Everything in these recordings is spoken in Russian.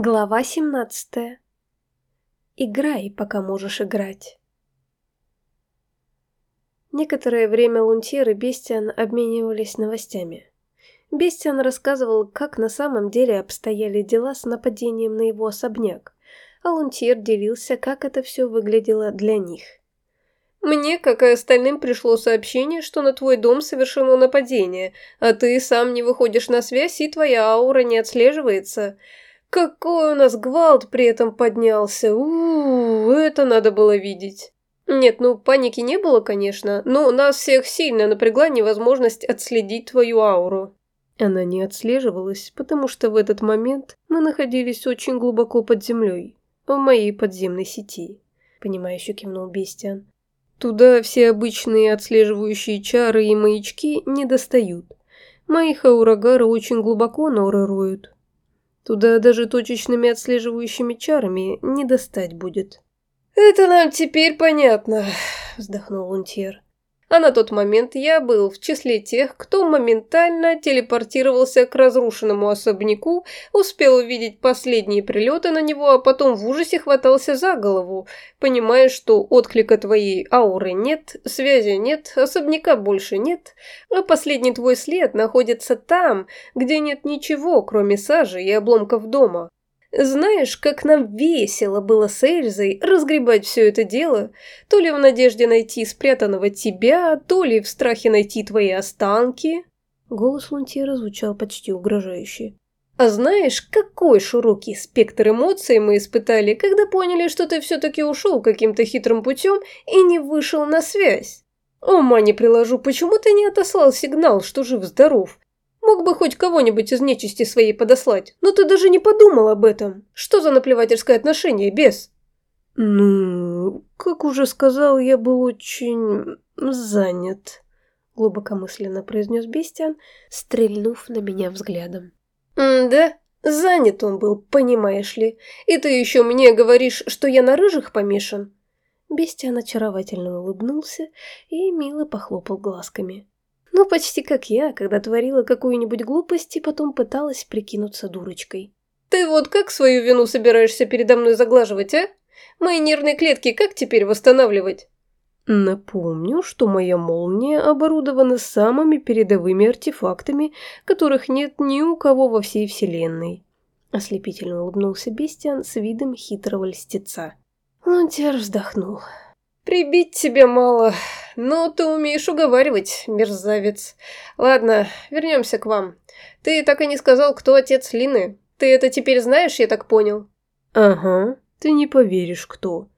Глава 17. Играй, пока можешь играть. Некоторое время Лунтир и Бестиан обменивались новостями. Бестиан рассказывал, как на самом деле обстояли дела с нападением на его особняк, а Лунтир делился, как это все выглядело для них. «Мне, как и остальным, пришло сообщение, что на твой дом совершено нападение, а ты сам не выходишь на связь и твоя аура не отслеживается». Какой у нас гвалт при этом поднялся. У, это надо было видеть. Нет, ну паники не было, конечно, но нас всех сильно напрягла невозможность отследить твою ауру. Она не отслеживалась, потому что в этот момент мы находились очень глубоко под землей, в моей подземной сети. Понимающе кивнул Бестиан. Туда все обычные отслеживающие чары и маячки не достают. Мои хаурагары очень глубоко норы роют, Туда даже точечными отслеживающими чарами не достать будет. «Это нам теперь понятно», — вздохнул Унтьер. А на тот момент я был в числе тех, кто моментально телепортировался к разрушенному особняку, успел увидеть последние прилеты на него, а потом в ужасе хватался за голову, понимая, что отклика твоей ауры нет, связи нет, особняка больше нет, а последний твой след находится там, где нет ничего, кроме сажи и обломков дома. Знаешь, как нам весело было с Эльзой разгребать все это дело, то ли в надежде найти спрятанного тебя, то ли в страхе найти твои останки. Голос Лунтира звучал почти угрожающе. А знаешь, какой широкий спектр эмоций мы испытали, когда поняли, что ты все-таки ушел каким-то хитрым путем и не вышел на связь? Ума не приложу, почему ты не отослал сигнал, что жив-здоров? Мог бы хоть кого-нибудь из нечисти своей подослать, но ты даже не подумал об этом. Что за наплевательское отношение, бес? Ну, как уже сказал, я был очень занят, глубокомысленно произнес Бестиан, стрельнув на меня взглядом. «Да, занят он был, понимаешь ли. И ты еще мне говоришь, что я на рыжих помешан?» Бестиан очаровательно улыбнулся и мило похлопал глазками. Ну, почти как я, когда творила какую-нибудь глупость и потом пыталась прикинуться дурочкой. «Ты вот как свою вину собираешься передо мной заглаживать, а? Мои нервные клетки как теперь восстанавливать?» Напомню, что моя молния оборудована самыми передовыми артефактами, которых нет ни у кого во всей вселенной. Ослепительно улыбнулся Бестиан с видом хитрого льстеца. Лунтер вздохнул. «Прибить тебе мало, но ты умеешь уговаривать, мерзавец. Ладно, вернемся к вам. Ты так и не сказал, кто отец Лины. Ты это теперь знаешь, я так понял?» «Ага, ты не поверишь, кто».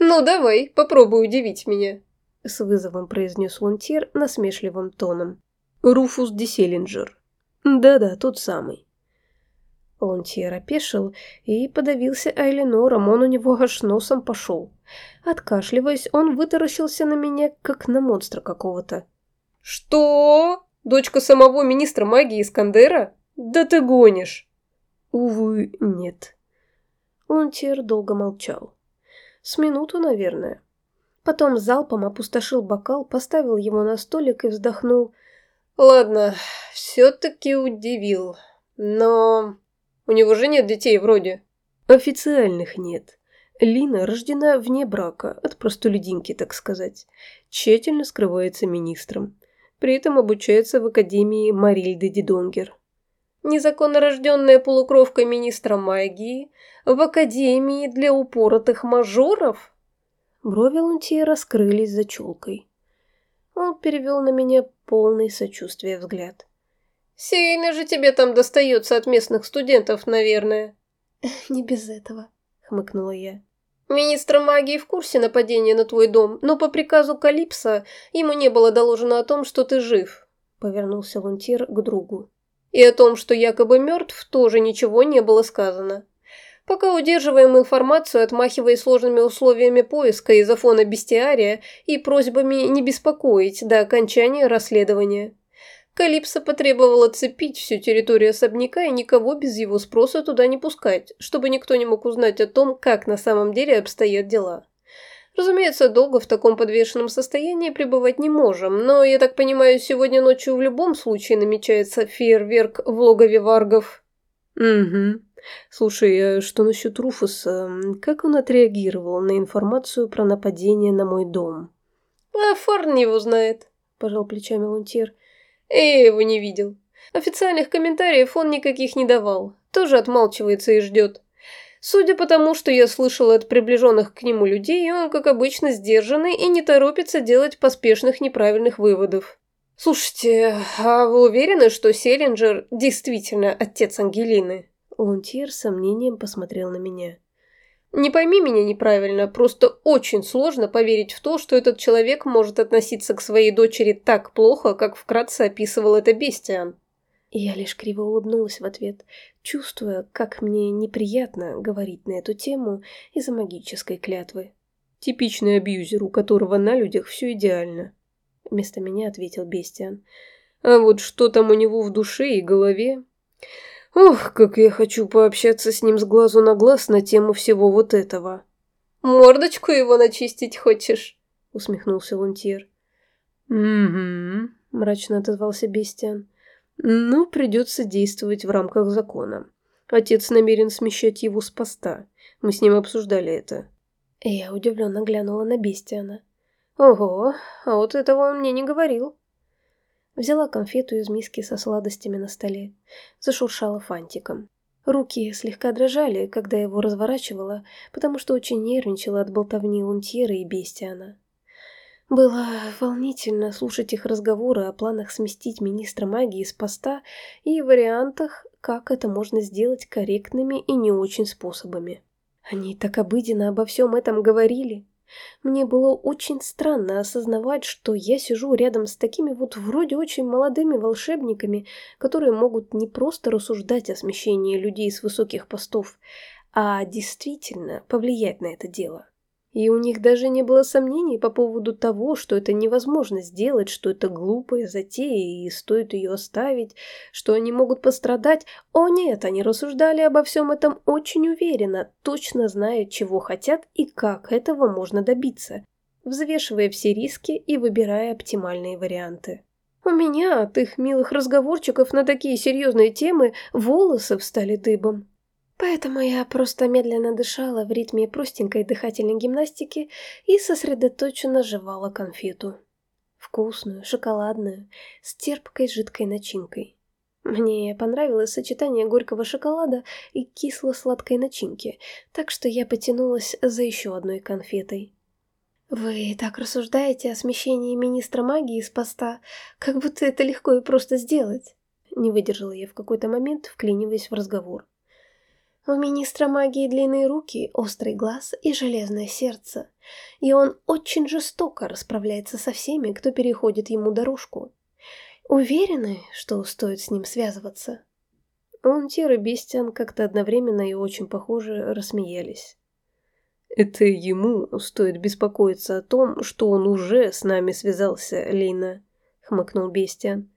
«Ну, давай, попробуй удивить меня», — с вызовом произнес Лунтир насмешливым тоном. «Руфус Диселинджер. Да-да, тот самый». Лунтьер опешил и подавился Айленором, он у него аж носом пошел. Откашливаясь, он вытаращился на меня, как на монстра какого-то. «Что? Дочка самого министра магии Искандера? Да ты гонишь!» «Увы, нет». Лунтьер долго молчал. С минуту, наверное. Потом залпом опустошил бокал, поставил его на столик и вздохнул. «Ладно, все-таки удивил. Но у него же нет детей вроде. Официальных нет. Лина рождена вне брака, от простолюдинки, так сказать. Тщательно скрывается министром. При этом обучается в Академии Марильды Дидонгер. Незаконно рожденная полукровка министра магии в Академии для упоротых мажоров? Брови Лунтия раскрылись за челкой. Он перевел на меня полный сочувствия взгляд. Сильно же тебе там достается от местных студентов, наверное. Не без этого, хмыкнула я. Министр магии в курсе нападения на твой дом, но по приказу Калипса ему не было доложено о том, что ты жив. Повернулся Лунтир к другу. И о том, что якобы мертв, тоже ничего не было сказано. Пока удерживаем информацию, отмахиваясь сложными условиями поиска из-за фона бестиария и просьбами не беспокоить до окончания расследования. Калипсо потребовал оцепить всю территорию особняка и никого без его спроса туда не пускать, чтобы никто не мог узнать о том, как на самом деле обстоят дела. Разумеется, долго в таком подвешенном состоянии пребывать не можем, но, я так понимаю, сегодня ночью в любом случае намечается фейерверк в логове варгов. Угу. Слушай, а что насчет Руфуса? Как он отреагировал на информацию про нападение на мой дом? А Фарн его знает, пожал плечами Лунтир. Я его не видел. Официальных комментариев он никаких не давал. Тоже отмалчивается и ждет. Судя по тому, что я слышал от приближенных к нему людей, он, как обычно, сдержанный и не торопится делать поспешных неправильных выводов. Слушайте, а вы уверены, что Селлинджер действительно отец Ангелины? Лунтьер с сомнением посмотрел на меня. Не пойми меня неправильно, просто очень сложно поверить в то, что этот человек может относиться к своей дочери так плохо, как вкратце описывал это Бестиан. Я лишь криво улыбнулась в ответ, чувствуя, как мне неприятно говорить на эту тему из-за магической клятвы. «Типичный абьюзер, у которого на людях все идеально», — вместо меня ответил Бестиан. «А вот что там у него в душе и голове? Ох, как я хочу пообщаться с ним с глазу на глаз на тему всего вот этого». «Мордочку его начистить хочешь?» — усмехнулся Лунтьер. «Угу», — мрачно отозвался Бестиан. Ну, придется действовать в рамках закона. Отец намерен смещать его с поста. Мы с ним обсуждали это. Я удивленно глянула на Бестиана. Ого, а вот этого он мне не говорил. Взяла конфету из миски со сладостями на столе. Зашуршала фантиком. Руки слегка дрожали, когда его разворачивала, потому что очень нервничала от болтовни Лунтьера и Бестиана. Было волнительно слушать их разговоры о планах сместить министра магии с поста и вариантах, как это можно сделать корректными и не очень способами. Они так обыденно обо всем этом говорили. Мне было очень странно осознавать, что я сижу рядом с такими вот вроде очень молодыми волшебниками, которые могут не просто рассуждать о смещении людей с высоких постов, а действительно повлиять на это дело. И у них даже не было сомнений по поводу того, что это невозможно сделать, что это глупая затея и стоит ее оставить, что они могут пострадать. О нет, они рассуждали обо всем этом очень уверенно, точно зная, чего хотят и как этого можно добиться, взвешивая все риски и выбирая оптимальные варианты. У меня от их милых разговорчиков на такие серьезные темы волосы встали дыбом. Поэтому я просто медленно дышала в ритме простенькой дыхательной гимнастики и сосредоточенно жевала конфету. Вкусную, шоколадную, с терпкой жидкой начинкой. Мне понравилось сочетание горького шоколада и кисло-сладкой начинки, так что я потянулась за еще одной конфетой. «Вы так рассуждаете о смещении министра магии с поста, как будто это легко и просто сделать?» Не выдержала я в какой-то момент, вклиниваясь в разговор. У министра магии длинные руки, острый глаз и железное сердце. И он очень жестоко расправляется со всеми, кто переходит ему дорожку. Уверены, что стоит с ним связываться? Унтир и Бестиан как-то одновременно и очень похоже рассмеялись. «Это ему стоит беспокоиться о том, что он уже с нами связался, Лина», — хмыкнул Бестиан.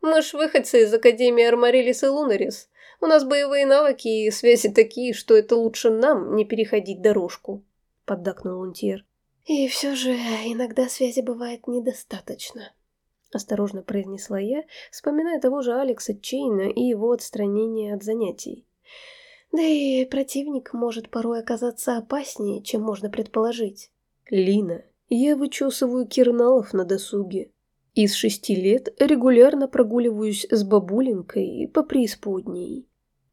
«Мы ж выходцы из Академии Армарилис и Лунарис. У нас боевые навыки и связи такие, что это лучше нам не переходить дорожку», — поддакнул Унтьер. «И все же иногда связи бывает недостаточно», — осторожно произнесла я, вспоминая того же Алекса Чейна и его отстранение от занятий. «Да и противник может порой оказаться опаснее, чем можно предположить». «Лина, я вычесываю кирналов на досуге. Из шести лет регулярно прогуливаюсь с бабуленькой по преисподней.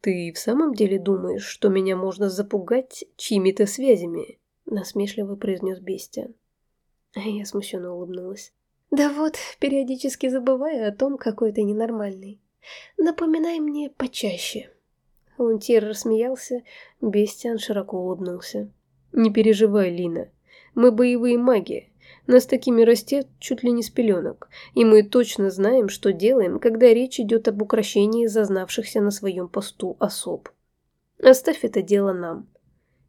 «Ты в самом деле думаешь, что меня можно запугать чьими-то связями?» — насмешливо произнес Бестиан. Я смущенно улыбнулась. «Да вот, периодически забываю о том, какой ты ненормальный. Напоминай мне почаще». Лунтир рассмеялся, Бестиан широко улыбнулся. «Не переживай, Лина. Мы боевые маги. Нас такими растет чуть ли не с пеленок, и мы точно знаем, что делаем, когда речь идет об украшении зазнавшихся на своем посту особ. Оставь это дело нам.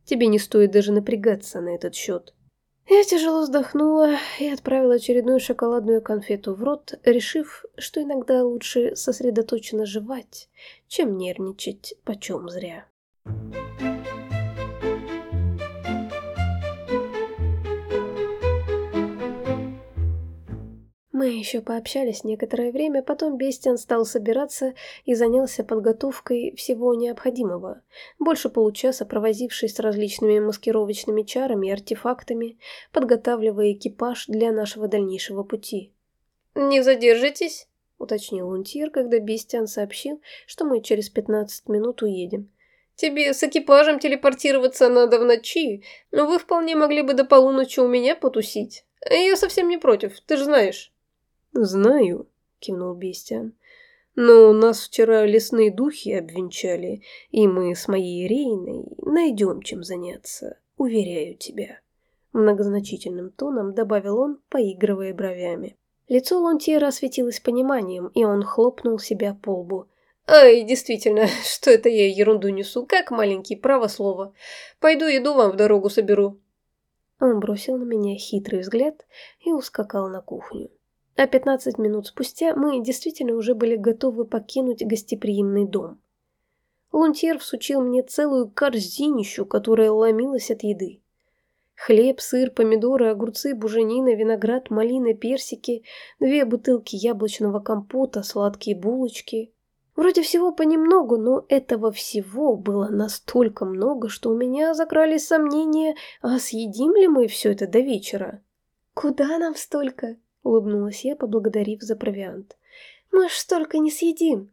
Тебе не стоит даже напрягаться на этот счет. Я тяжело вздохнула и отправила очередную шоколадную конфету в рот, решив, что иногда лучше сосредоточенно жевать, чем нервничать почем зря. Мы еще пообщались некоторое время, потом Бестиан стал собираться и занялся подготовкой всего необходимого. Больше получаса провозившись с различными маскировочными чарами и артефактами, подготавливая экипаж для нашего дальнейшего пути. «Не задержитесь?» — уточнил Унтир, когда Бестиан сообщил, что мы через 15 минут уедем. «Тебе с экипажем телепортироваться надо в ночи, но вы вполне могли бы до полуночи у меня потусить. Я совсем не против, ты же знаешь». «Знаю», — кивнул Бестиан. «Но нас вчера лесные духи обвенчали, и мы с моей Рейной найдем чем заняться, уверяю тебя». Многозначительным тоном добавил он, поигрывая бровями. Лицо Лонтьера осветилось пониманием, и он хлопнул себя по лбу. «Ай, действительно, что это я ерунду несу, как маленький, право слово. Пойду еду вам в дорогу соберу». Он бросил на меня хитрый взгляд и ускакал на кухню. А 15 минут спустя мы действительно уже были готовы покинуть гостеприимный дом. Лунтьер всучил мне целую корзинищу, которая ломилась от еды. Хлеб, сыр, помидоры, огурцы, буженина, виноград, малина, персики, две бутылки яблочного компота, сладкие булочки. Вроде всего понемногу, но этого всего было настолько много, что у меня закрались сомнения, а съедим ли мы все это до вечера? «Куда нам столько?» Улыбнулась я, поблагодарив за провиант. «Мы ж столько не съедим.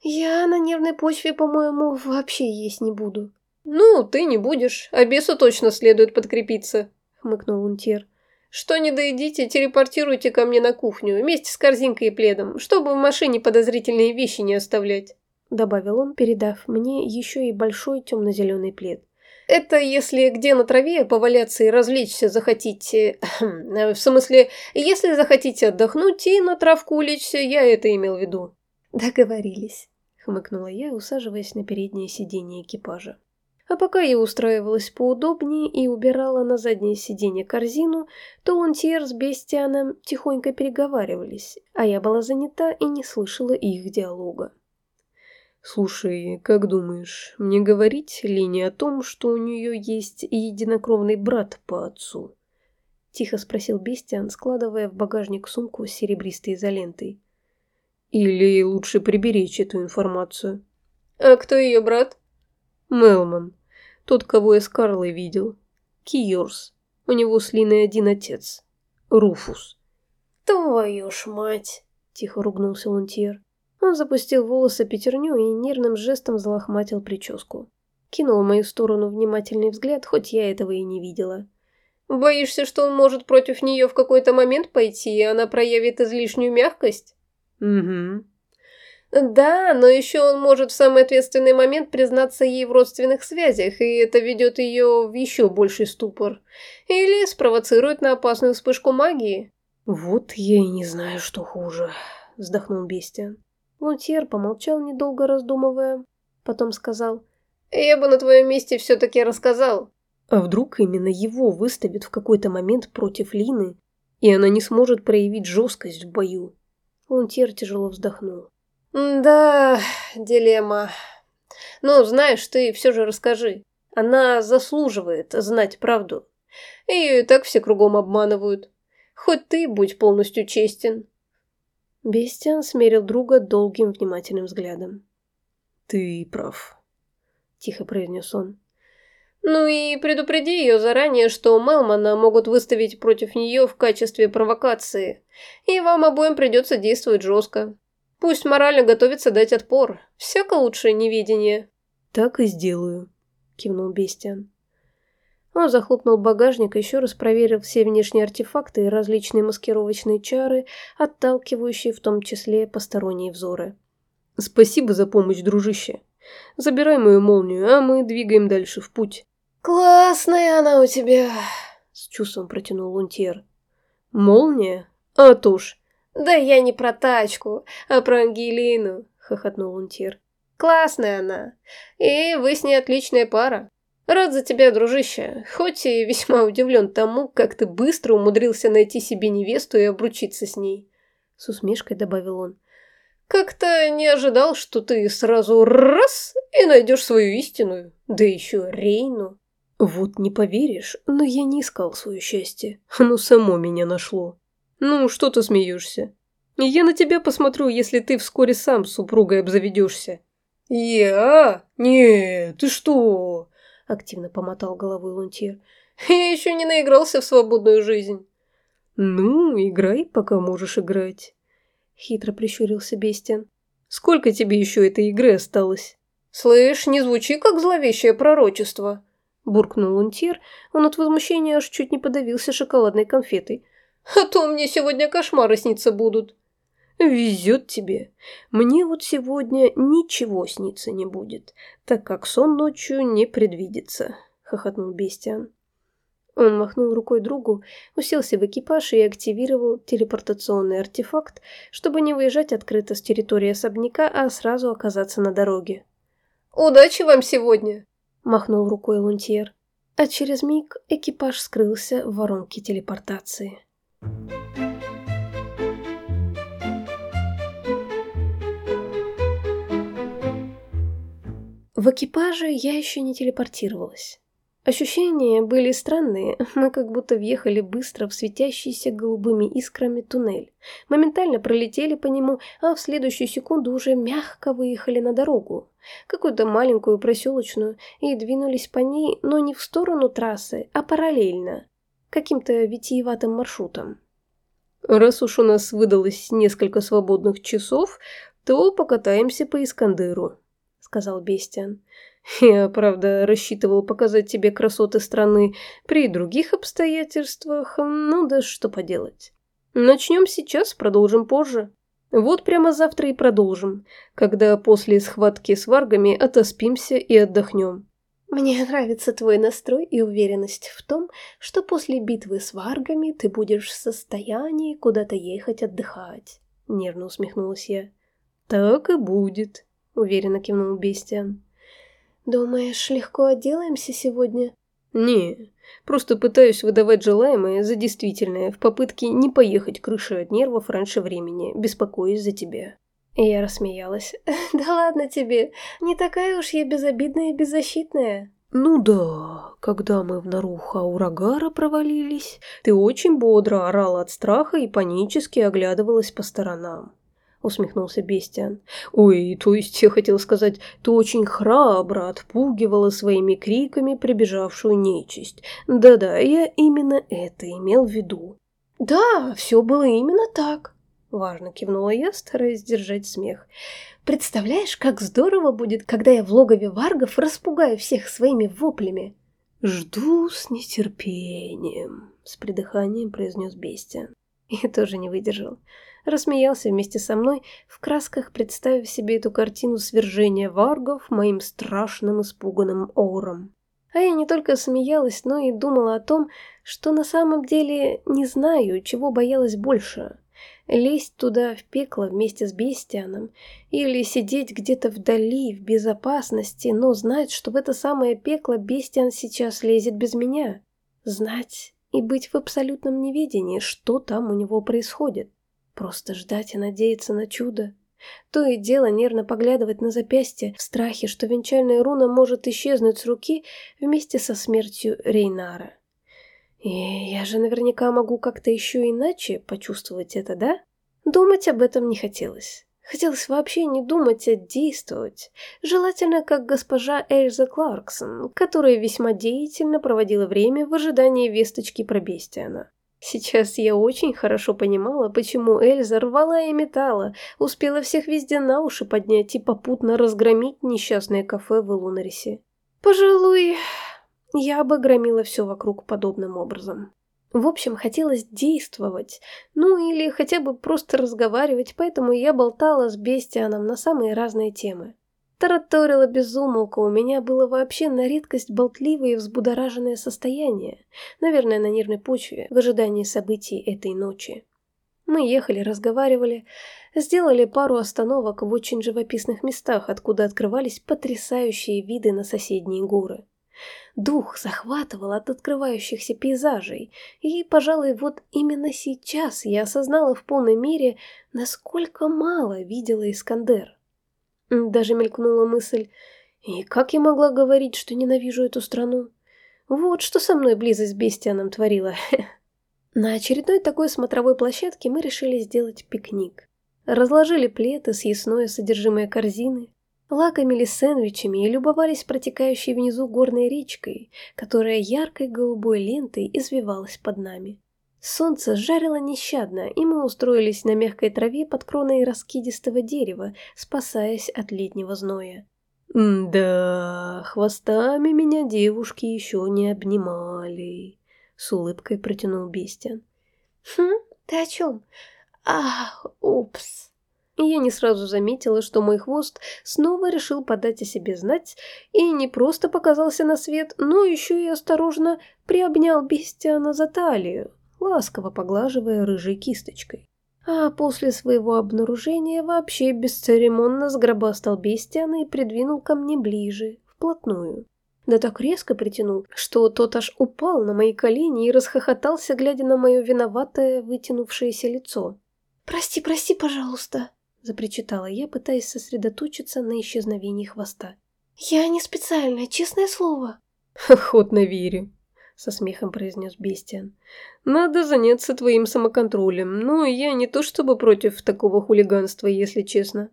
Я на нервной почве, по-моему, вообще есть не буду». «Ну, ты не будешь, а бесу точно следует подкрепиться», — хмыкнул Унтер. «Что не доедите, телепортируйте ко мне на кухню, вместе с корзинкой и пледом, чтобы в машине подозрительные вещи не оставлять», — добавил он, передав мне еще и большой темно-зеленый плед. Это если где на траве поваляться и развлечься захотите... В смысле, если захотите отдохнуть и на травку улечься, я это имел в виду. Договорились, хмыкнула я, усаживаясь на переднее сиденье экипажа. А пока я устраивалась поудобнее и убирала на заднее сиденье корзину, то Лунтьер с Бестианом тихонько переговаривались, а я была занята и не слышала их диалога. «Слушай, как думаешь, мне говорить Лене о том, что у нее есть единокровный брат по отцу?» Тихо спросил Бестиан, складывая в багажник сумку с серебристой изолентой. «Или лучше приберечь эту информацию?» «А кто ее брат?» «Мелман. Тот, кого я с Карлой видел. Киорс. У него с Линой один отец. Руфус». «Твою ж мать!» – тихо ругнулся Лунтьер. Он запустил волосы пятерню и нервным жестом залохматил прическу. Кинул в мою сторону внимательный взгляд, хоть я этого и не видела. «Боишься, что он может против нее в какой-то момент пойти, и она проявит излишнюю мягкость?» «Угу». «Да, но еще он может в самый ответственный момент признаться ей в родственных связях, и это ведет ее в еще больший ступор. Или спровоцирует на опасную вспышку магии». «Вот я и не знаю, что хуже», — вздохнул Бестиан. Лутьер помолчал недолго раздумывая, потом сказал, «Я бы на твоем месте все-таки рассказал». А вдруг именно его выставят в какой-то момент против Лины, и она не сможет проявить жесткость в бою? Лунтьер тяжело вздохнул. «Да, дилемма. Ну, знаешь, ты все же расскажи. Она заслуживает знать правду. Ее и так все кругом обманывают. Хоть ты будь полностью честен». Бестиан смерил друга долгим внимательным взглядом. «Ты прав», — тихо произнес он. «Ну и предупреди ее заранее, что Мелмана могут выставить против нее в качестве провокации, и вам обоим придется действовать жестко. Пусть морально готовится дать отпор. Всяко лучшее неведение». «Так и сделаю», — кивнул Бестиан. Он захлопнул багажник, еще раз проверил все внешние артефакты и различные маскировочные чары, отталкивающие в том числе посторонние взоры. «Спасибо за помощь, дружище. Забирай мою молнию, а мы двигаем дальше в путь». «Классная она у тебя!» — с чувством протянул Лунтьер. «Молния? А то ж!» «Да я не про тачку, а про Ангелину!» — хохотнул Лунтьер. «Классная она, и вы с ней отличная пара. Рад за тебя, дружище, хоть и весьма удивлен тому, как ты быстро умудрился найти себе невесту и обручиться с ней. С усмешкой добавил он. Как-то не ожидал, что ты сразу раз и найдешь свою истинную, да еще Рейну. Вот не поверишь, но я не искал свое счастье, оно само меня нашло. Ну, что ты смеешься? Я на тебя посмотрю, если ты вскоре сам с супругой обзаведешься. Я? Не, ты что? Активно помотал головой Лунтир. Я еще не наигрался в свободную жизнь. Ну, играй, пока можешь играть. Хитро прищурился Бестиан. Сколько тебе еще этой игры осталось? Слышь, не звучи как зловещее пророчество. Буркнул Лунтир, он от возмущения аж чуть не подавился шоколадной конфетой. А то мне сегодня кошмары сниться будут. Везет тебе. Мне вот сегодня ничего сниться не будет, так как сон ночью не предвидится, хохотнул Бестиан. Он махнул рукой другу, уселся в экипаж и активировал телепортационный артефакт, чтобы не выезжать открыто с территории особняка, а сразу оказаться на дороге. «Удачи вам сегодня!» – махнул рукой Лунтьер. А через миг экипаж скрылся в воронке телепортации. В экипаже я еще не телепортировалась. Ощущения были странные, мы как будто въехали быстро в светящийся голубыми искрами туннель. Моментально пролетели по нему, а в следующую секунду уже мягко выехали на дорогу. Какую-то маленькую проселочную, и двинулись по ней, но не в сторону трассы, а параллельно, каким-то витиеватым маршрутом. «Раз уж у нас выдалось несколько свободных часов, то покатаемся по Искандеру», — сказал Бестиан. Я, правда, рассчитывал показать тебе красоты страны при других обстоятельствах, ну да что поделать. Начнем сейчас, продолжим позже. Вот прямо завтра и продолжим, когда после схватки с варгами отоспимся и отдохнем. Мне нравится твой настрой и уверенность в том, что после битвы с варгами ты будешь в состоянии куда-то ехать отдыхать. Нервно усмехнулась я. Так и будет, уверенно кивнул Бестиан. «Думаешь, легко отделаемся сегодня?» «Не, просто пытаюсь выдавать желаемое за действительное в попытке не поехать крышей от нервов раньше времени, беспокоясь за тебя». И я рассмеялась. «Да ладно тебе, не такая уж я безобидная и беззащитная». «Ну да, когда мы в нору Хаурагара провалились, ты очень бодро орала от страха и панически оглядывалась по сторонам усмехнулся Бестиан. «Ой, то есть я хотел сказать, ты очень храбро отпугивала своими криками прибежавшую нечисть. Да-да, я именно это имел в виду». «Да, все было именно так», — важно кивнула я, стараясь сдержать смех. «Представляешь, как здорово будет, когда я в логове варгов распугаю всех своими воплями?» «Жду с нетерпением», — с придыханием произнес Бестиан. И тоже не выдержал рассмеялся вместе со мной, в красках представив себе эту картину свержения варгов моим страшным испуганным ором. А я не только смеялась, но и думала о том, что на самом деле не знаю, чего боялась больше. Лезть туда, в пекло, вместе с Бестианом, или сидеть где-то вдали, в безопасности, но знать, что в это самое пекло Бестиан сейчас лезет без меня. Знать и быть в абсолютном неведении, что там у него происходит. Просто ждать и надеяться на чудо. То и дело нервно поглядывать на запястье в страхе, что венчальная руна может исчезнуть с руки вместе со смертью Рейнара. И я же наверняка могу как-то еще иначе почувствовать это, да? Думать об этом не хотелось. Хотелось вообще не думать, а действовать. Желательно, как госпожа Эльза Кларксон, которая весьма деятельно проводила время в ожидании весточки про Бестиана. Сейчас я очень хорошо понимала, почему Эльза рвала и металла, успела всех везде на уши поднять и попутно разгромить несчастное кафе в Лунарисе. Пожалуй, я бы громила все вокруг подобным образом. В общем, хотелось действовать, ну или хотя бы просто разговаривать, поэтому я болтала с Бестианом на самые разные темы. Тараторила безумолку, у меня было вообще на редкость болтливое и взбудораженное состояние, наверное, на нервной почве, в ожидании событий этой ночи. Мы ехали, разговаривали, сделали пару остановок в очень живописных местах, откуда открывались потрясающие виды на соседние горы. Дух захватывал от открывающихся пейзажей, и, пожалуй, вот именно сейчас я осознала в полной мере, насколько мало видела Искандер. Даже мелькнула мысль, и как я могла говорить, что ненавижу эту страну? Вот что со мной близость с Бестианом творила. На очередной такой смотровой площадке мы решили сделать пикник. Разложили плед и съестное содержимое корзины, лакомились сэндвичами и любовались протекающей внизу горной речкой, которая яркой голубой лентой извивалась под нами. Солнце жарило нещадно, и мы устроились на мягкой траве под кроной раскидистого дерева, спасаясь от летнего зноя. «Да, хвостами меня девушки еще не обнимали», — с улыбкой протянул Бестиан. «Хм, ты о чем? Ах, упс!» И я не сразу заметила, что мой хвост снова решил подать о себе знать и не просто показался на свет, но еще и осторожно приобнял Бестиана за талию, ласково поглаживая рыжей кисточкой. А после своего обнаружения вообще бесцеремонно сгробастал Бестиана и придвинул ко мне ближе, вплотную. Да так резко притянул, что тот аж упал на мои колени и расхохотался, глядя на мое виноватое вытянувшееся лицо. «Прости, прости, пожалуйста», — запричитала я, пытаясь сосредоточиться на исчезновении хвоста. «Я не специально, честное слово». «Охотно верю», — со смехом произнес Бестиан. «Надо заняться твоим самоконтролем, но я не то чтобы против такого хулиганства, если честно.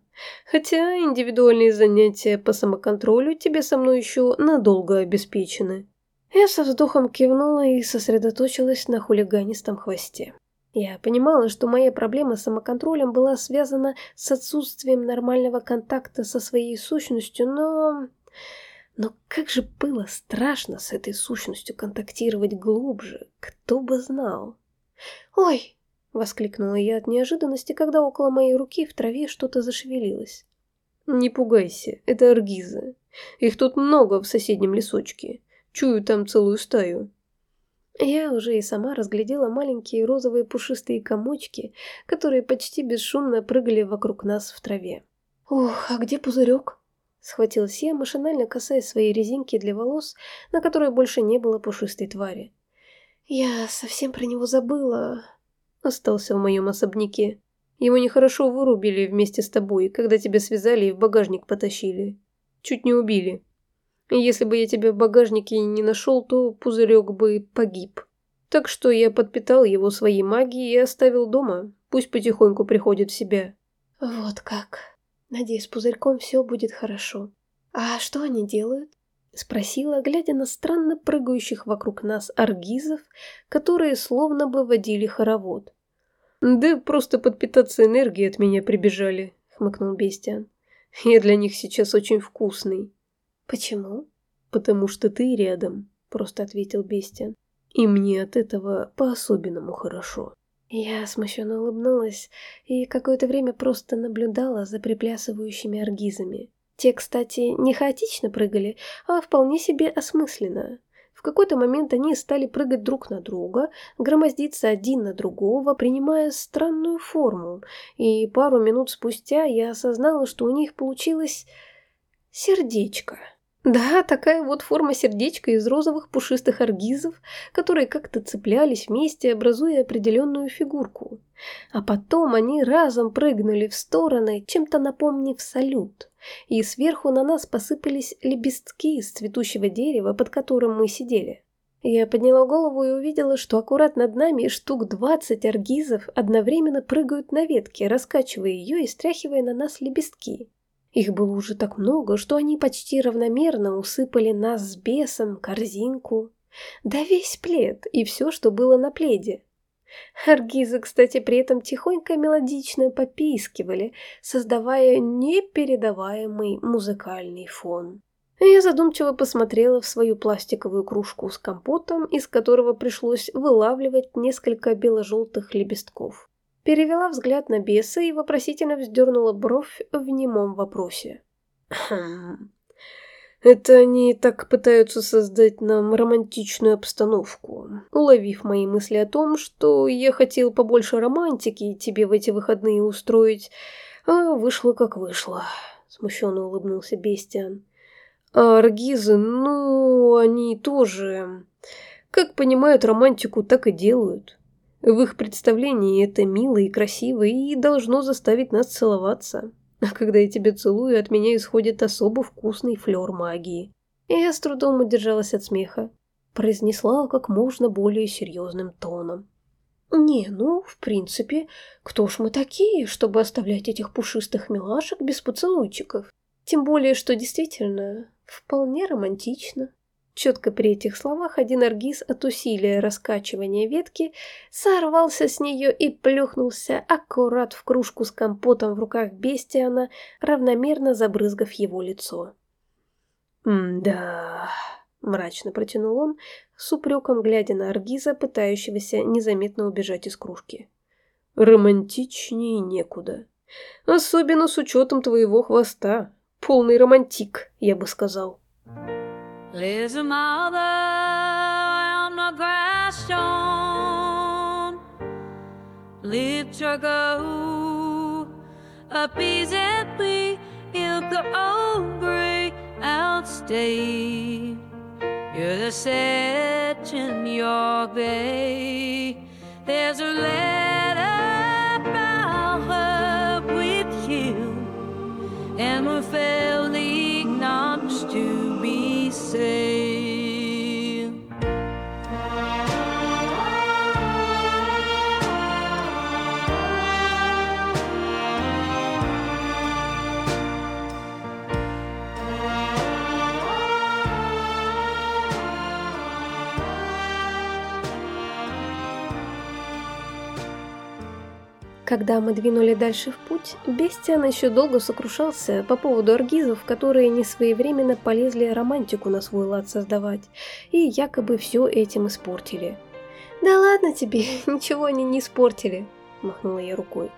Хотя индивидуальные занятия по самоконтролю тебе со мной еще надолго обеспечены». Я со вздохом кивнула и сосредоточилась на хулиганистом хвосте. Я понимала, что моя проблема с самоконтролем была связана с отсутствием нормального контакта со своей сущностью, но... Но как же было страшно с этой сущностью контактировать глубже, кто бы знал. «Ой!» — воскликнула я от неожиданности, когда около моей руки в траве что-то зашевелилось. «Не пугайся, это аргизы. Их тут много в соседнем лесочке. Чую там целую стаю». Я уже и сама разглядела маленькие розовые пушистые комочки, которые почти бесшумно прыгали вокруг нас в траве. «Ох, а где пузырек?» Схватилась я, машинально касаясь своей резинки для волос, на которой больше не было пушистой твари. «Я совсем про него забыла...» Остался в моем особняке. Его нехорошо вырубили вместе с тобой, когда тебя связали и в багажник потащили. Чуть не убили. Если бы я тебя в багажнике не нашел, то пузырек бы погиб. Так что я подпитал его своей магией и оставил дома. Пусть потихоньку приходит в себя. Вот как. Надеюсь, с пузырьком все будет хорошо. А что они делают? Спросила, глядя на странно прыгающих вокруг нас аргизов, которые словно бы водили хоровод. «Да просто подпитаться энергией от меня прибежали», — хмыкнул Бестиан. «Я для них сейчас очень вкусный». «Почему?» «Потому что ты рядом», — просто ответил Бестиан. «И мне от этого по-особенному хорошо». Я смущенно улыбнулась и какое-то время просто наблюдала за приплясывающими аргизами. Те, кстати, не хаотично прыгали, а вполне себе осмысленно. В какой-то момент они стали прыгать друг на друга, громоздиться один на другого, принимая странную форму, и пару минут спустя я осознала, что у них получилось сердечко. Да, такая вот форма сердечка из розовых пушистых аргизов, которые как-то цеплялись вместе, образуя определенную фигурку. А потом они разом прыгнули в стороны, чем-то напомнив салют. И сверху на нас посыпались лепестки из цветущего дерева, под которым мы сидели. Я подняла голову и увидела, что аккурат над нами штук двадцать аргизов одновременно прыгают на ветке, раскачивая ее и стряхивая на нас лепестки. Их было уже так много, что они почти равномерно усыпали нас с бесом, корзинку, да весь плед и все, что было на пледе. Аргизы, кстати, при этом тихонько мелодично попискивали, создавая непередаваемый музыкальный фон. Я задумчиво посмотрела в свою пластиковую кружку с компотом, из которого пришлось вылавливать несколько бело-желтых лепестков перевела взгляд на беса и вопросительно вздернула бровь в немом вопросе. «Хм... Это они так пытаются создать нам романтичную обстановку, уловив мои мысли о том, что я хотел побольше романтики тебе в эти выходные устроить, а вышло как вышло», — смущенно улыбнулся Бестиан. «А аргизы, ну, они тоже... Как понимают романтику, так и делают». В их представлении это мило и красиво и должно заставить нас целоваться. А когда я тебя целую, от меня исходит особо вкусный флер магии. И я с трудом удержалась от смеха. Произнесла как можно более серьезным тоном. Не, ну, в принципе, кто ж мы такие, чтобы оставлять этих пушистых милашек без поцелуйчиков? Тем более, что действительно вполне романтично. Четко при этих словах один аргиз от усилия раскачивания ветки сорвался с нее и плюхнулся аккурат в кружку с компотом в руках Бестиана, равномерно забрызгав его лицо. «Да...» — мрачно протянул он, с упреком глядя на аргиза, пытающегося незаметно убежать из кружки. «Романтичнее некуда. Особенно с учетом твоего хвоста. Полный романтик, я бы сказал». Lives a mother on the grass stone. Lift her go easily, he'll go over outstay. You're the set in your bay. There's a letter about her with you, and we're fairly Когда мы двинули дальше в путь, Бестиан еще долго сокрушался по поводу аргизов, которые не своевременно полезли романтику на свой лад создавать, и якобы все этим испортили. «Да ладно тебе, ничего они не испортили», – махнула я рукой.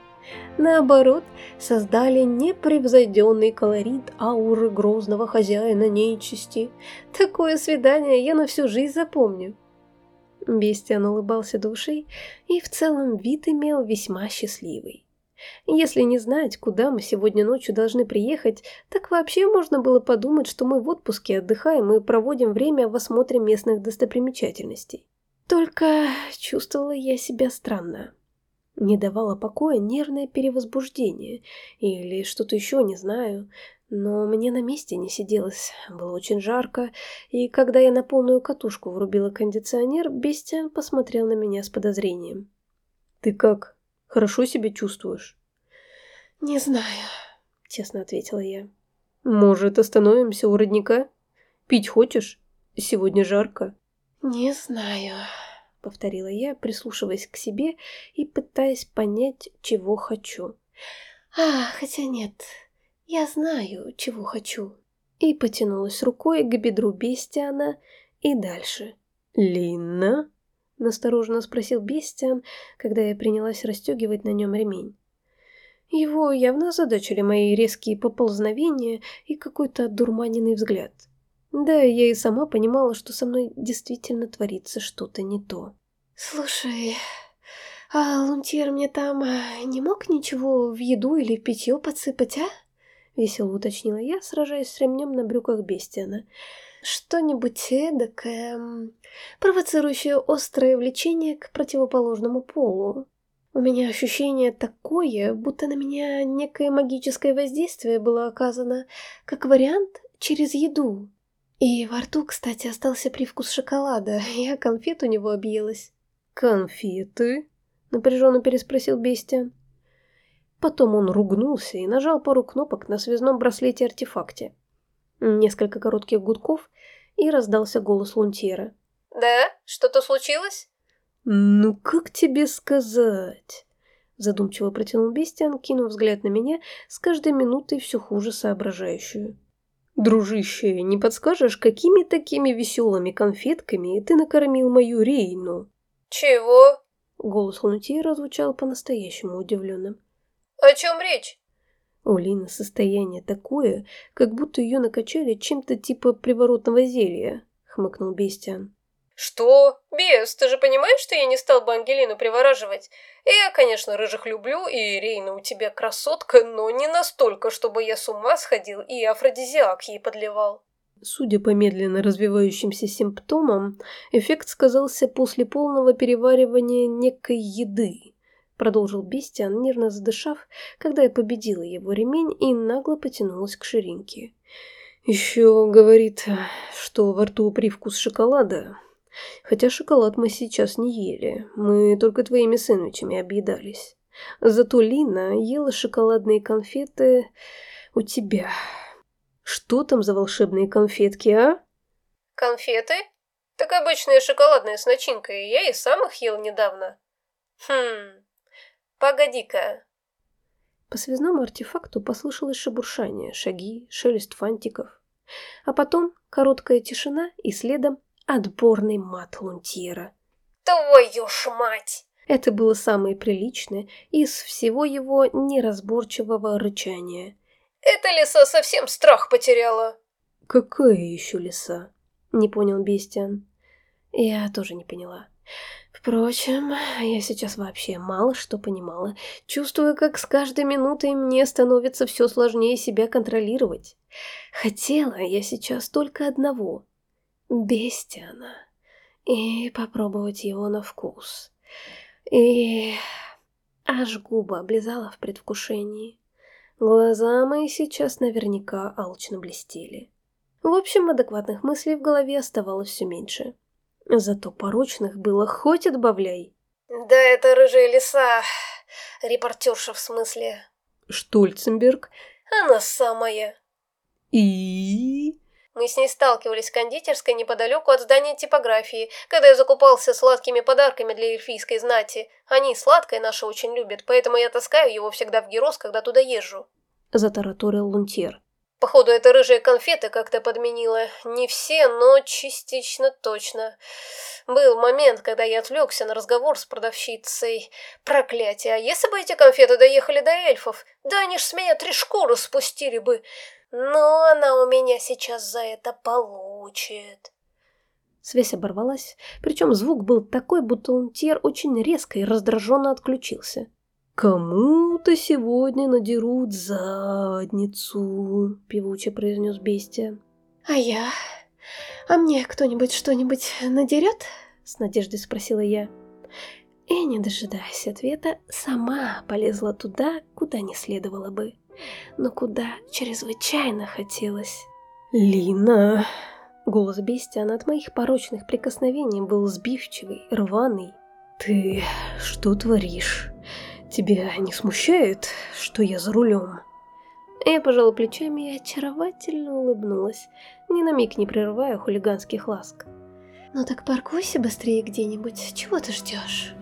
Наоборот, создали непревзойденный колорит ауры грозного хозяина нечисти. Такое свидание я на всю жизнь запомню. Бестиан улыбался душей и в целом вид имел весьма счастливый. Если не знать, куда мы сегодня ночью должны приехать, так вообще можно было подумать, что мы в отпуске отдыхаем и проводим время в осмотре местных достопримечательностей. Только чувствовала я себя странно. Не давало покоя нервное перевозбуждение или что-то еще, не знаю. Но мне на месте не сиделось, было очень жарко, и когда я на полную катушку врубила кондиционер, Бестиан посмотрел на меня с подозрением. «Ты как? Хорошо себя чувствуешь?» «Не знаю», — честно ответила я. «Может, остановимся у родника? Пить хочешь? Сегодня жарко». «Не знаю», — повторила я, прислушиваясь к себе и пытаясь понять, чего хочу. «А, хотя нет, я знаю, чего хочу. И потянулась рукой к бедру Бестиана и дальше. «Линна?» – настороженно спросил Бестиан, когда я принялась расстегивать на нем ремень. Его явно озадачили мои резкие поползновения и какой-то дурманенный взгляд. Да, я и сама понимала, что со мной действительно творится что-то не то. «Слушай, а Лунтир мне там а, не мог ничего в еду или в питье подсыпать, а?» — весело уточнила я, сражаясь с ремнем на брюках Бестиана. «Что-нибудь эдакое, провоцирующее острое влечение к противоположному полу. У меня ощущение такое, будто на меня некое магическое воздействие было оказано, как вариант через еду. И во рту, кстати, остался привкус шоколада, я конфет у него объелась». «Конфеты?» — напряженно переспросил Бестиан. Потом он ругнулся и нажал пару кнопок на связном браслете-артефакте. Несколько коротких гудков, и раздался голос Лунтьера. «Да? Что-то случилось?» «Ну, как тебе сказать?» Задумчиво протянул Бестиан, кинув взгляд на меня, с каждой минутой все хуже соображающую. «Дружище, не подскажешь, какими такими веселыми конфетками ты накормил мою Рейну?» «Чего?» Голос Лунтьера звучал по-настоящему удивленным. О чем речь? У Лины состояние такое, как будто ее накачали чем-то типа приворотного зелья, хмыкнул Бестиан. Что? Бес, ты же понимаешь, что я не стал бы Ангелину привораживать? Я, конечно, рыжих люблю, и Рейна у тебя красотка, но не настолько, чтобы я с ума сходил и афродизиак ей подливал. Судя по медленно развивающимся симптомам, эффект сказался после полного переваривания некой еды. Продолжил Бестиан, нервно задышав, когда я победила его ремень и нагло потянулась к ширинке. Еще говорит, что во рту привкус шоколада. Хотя шоколад мы сейчас не ели, мы только твоими сэндвичами объедались. Зато Лина ела шоколадные конфеты у тебя. Что там за волшебные конфетки, а? Конфеты? Так обычные шоколадные с начинкой, я и сам их ел недавно. Хм, погоди-ка. По связному артефакту послышалось шебуршание, шаги, шелест фантиков. А потом короткая тишина и следом отборный мат Лунтьера. Твою ж мать! Это было самое приличное из всего его неразборчивого рычания. Эта лиса совсем страх потеряла. Какая еще лиса? Не понял Бестиан. Я тоже не поняла. Впрочем, я сейчас вообще мало что понимала. Чувствую, как с каждой минутой мне становится все сложнее себя контролировать. Хотела я сейчас только одного — Бестиана. И попробовать его на вкус. И аж губа облизала в предвкушении. Глаза мои сейчас наверняка алчно блестели. В общем, адекватных мыслей в голове оставалось все меньше. Зато порочных было хоть отбавляй. Да это рыжая лиса. Репортерша в смысле. Штольценберг. Она самая. И... Мы с ней сталкивались в кондитерской неподалеку от здания типографии, когда я закупался сладкими подарками для эльфийской знати. Они сладкое наше очень любят, поэтому я таскаю его всегда в Герос, когда туда езжу. Затараторил Лунтьер. Походу, это рыжие конфеты как-то подменила. Не все, но частично точно. Был момент, когда я отвлекся на разговор с продавщицей. Проклятие, а если бы эти конфеты доехали до эльфов? Да они ж с меня три шкуры спустили бы. Но она у меня сейчас за это получит. Связь оборвалась, причем звук был такой, будто Лунтьер очень резко и раздраженно отключился. «Кому-то сегодня надерут задницу», — певуче произнес Бестия. «А я? А мне кто-нибудь что-нибудь надерет?» — с надеждой спросила я. И, не дожидаясь ответа, сама полезла туда, куда не следовало бы, но куда чрезвычайно хотелось. «Лина!» Голос Бестиана от моих порочных прикосновений был сбивчивый, рваный. «Ты что творишь?» Тебя не смущает, что я за рулем?» Я пожала плечами и очаровательно улыбнулась, ни на миг не прерывая хулиганских ласк. «Ну так паркуйся быстрее где-нибудь, чего ты ждешь?»